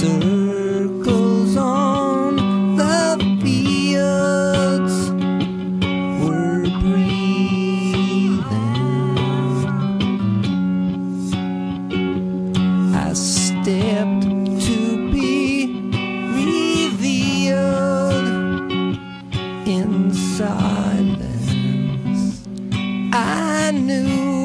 circles on the fields were breathing. I stepped to be revealed in silence. I knew.